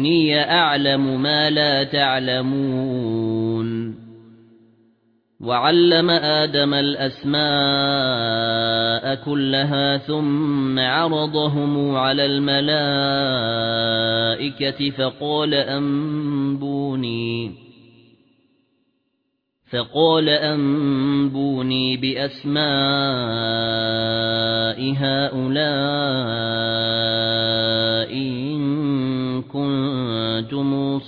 إِنِّي أَعْلَمُ مَا لَا تَعْلَمُونَ. وَعَلَّمَ آدَمَ الْأَسْمَاءَ كُلَّهَا ثُمَّ عَرَضَهُمْ عَلَى الْمَلَائِكَةِ فَقَالَ أَنبُونِي فَقَالَ أَنبُونِي بِأَسْمَاءِ هَؤُلَاءِ.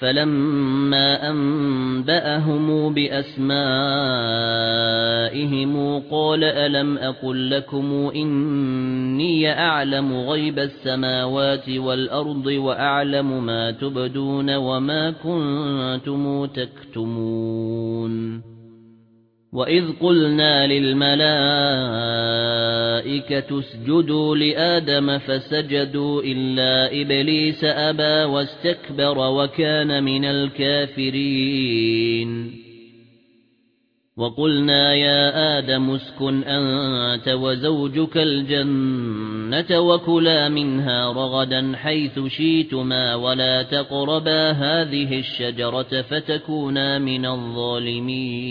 فَلَمَّا أَنبَأَهُم بِأَسْمَائِهِمْ قَالَ أَلَمْ أَقُل لَّكُمْ إِنِّي أَعْلَمُ غَيْبَ السَّمَاوَاتِ وَالْأَرْضِ وَأَعْلَمُ مَا تُبْدُونَ وَمَا كُنتُمْ تَكْتُمُونَ وَإِذْ قُلْنَا لِلْمَلَائِكَةِ اسْجُدُوا لِآدَمَ فَسَجَدُوا إِلَّا إِبْلِيسَ أَبَى وَاسْتَكْبَرَ وَكَانَ مِنَ الْكَافِرِينَ. وَقُلْنَا يَا آدَمُ اسْكُنْ أَنْتَ وَزَوْجُكَ الْجَنَّةَ وَكُلَا مِنْهَا رَغَدًا حَيْثُ شِئْتُمَا وَلَا تَقْرَبَا هَذِهِ الشَّجَرَةَ فَتَكُونَا مِنَ الظَّالِمِينَ.